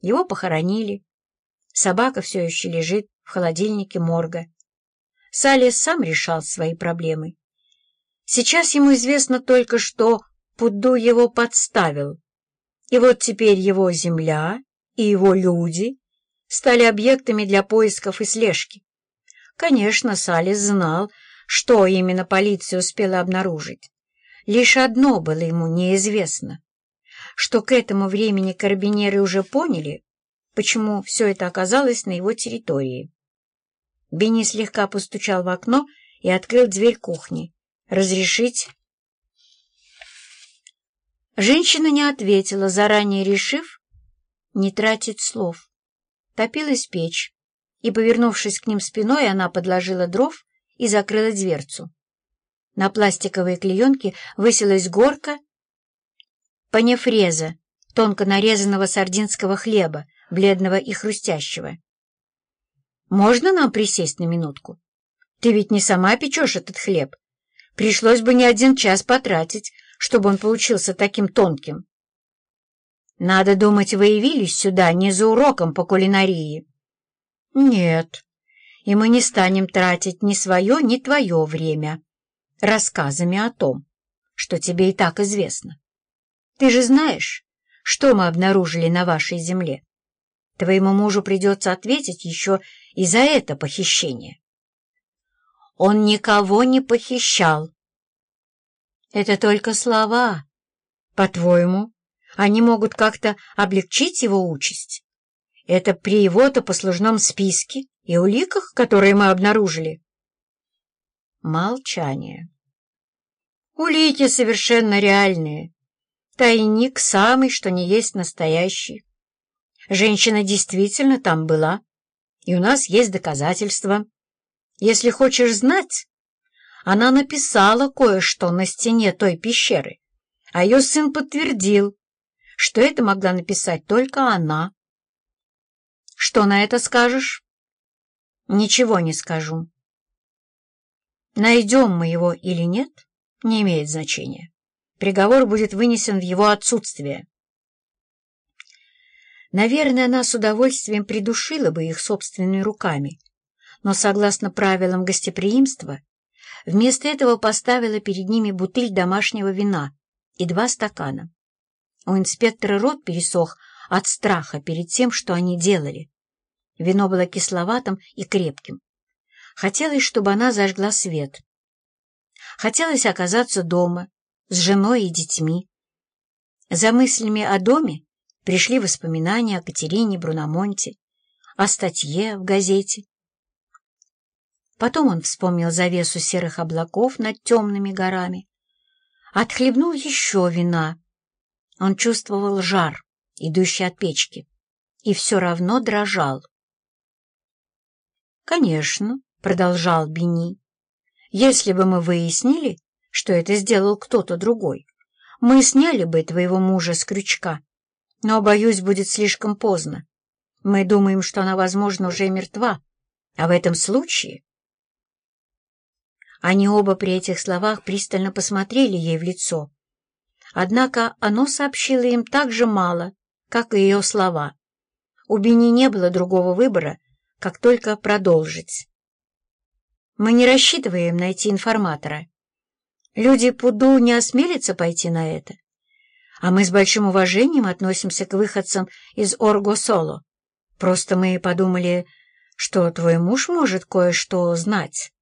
Его похоронили. Собака все еще лежит в холодильнике морга. Салис сам решал свои проблемы. Сейчас ему известно только, что Пудду его подставил. И вот теперь его земля и его люди стали объектами для поисков и слежки. Конечно, Салис знал, что именно полиция успела обнаружить. Лишь одно было ему неизвестно, что к этому времени карабинеры уже поняли, почему все это оказалось на его территории. Бенни слегка постучал в окно и открыл дверь кухни. «Разрешить?» Женщина не ответила, заранее решив не тратить слов. Топилась печь, и, повернувшись к ним спиной, она подложила дров и закрыла дверцу. На пластиковой клеенке высилась горка панефреза, тонко нарезанного сардинского хлеба, бледного и хрустящего. «Можно нам присесть на минутку? Ты ведь не сама печешь этот хлеб. Пришлось бы не один час потратить, чтобы он получился таким тонким. Надо думать, вы явились сюда не за уроком по кулинарии. Нет, и мы не станем тратить ни свое, ни твое время рассказами о том, что тебе и так известно. Ты же знаешь, что мы обнаружили на вашей земле. Твоему мужу придется ответить еще и за это похищение. Он никого не похищал, это только слова. По-твоему, они могут как-то облегчить его участь? Это при его-то послужном списке и уликах, которые мы обнаружили? Молчание. Улики совершенно реальные. Тайник самый, что не есть настоящий. Женщина действительно там была, и у нас есть доказательства. Если хочешь знать, она написала кое-что на стене той пещеры, а ее сын подтвердил, что это могла написать только она. Что на это скажешь? Ничего не скажу. Найдем мы его или нет, не имеет значения. Приговор будет вынесен в его отсутствие. Наверное, она с удовольствием придушила бы их собственными руками, но, согласно правилам гостеприимства, Вместо этого поставила перед ними бутыль домашнего вина и два стакана. У инспектора рот пересох от страха перед тем, что они делали. Вино было кисловатым и крепким. Хотелось, чтобы она зажгла свет. Хотелось оказаться дома, с женой и детьми. За мыслями о доме пришли воспоминания о Катерине Бруномонте, о статье в газете, Потом он вспомнил завесу серых облаков над темными горами. Отхлебнул еще вина. Он чувствовал жар, идущий от печки, и все равно дрожал. «Конечно», — продолжал Бени, — «если бы мы выяснили, что это сделал кто-то другой, мы сняли бы твоего мужа с крючка, но, боюсь, будет слишком поздно. Мы думаем, что она, возможно, уже мертва, а в этом случае они оба при этих словах пристально посмотрели ей в лицо. Однако оно сообщило им так же мало, как и ее слова. У Бени не было другого выбора, как только продолжить. Мы не рассчитываем найти информатора. Люди Пуду не осмелятся пойти на это. А мы с большим уважением относимся к выходцам из Орго-Соло. Просто мы подумали, что твой муж может кое-что знать.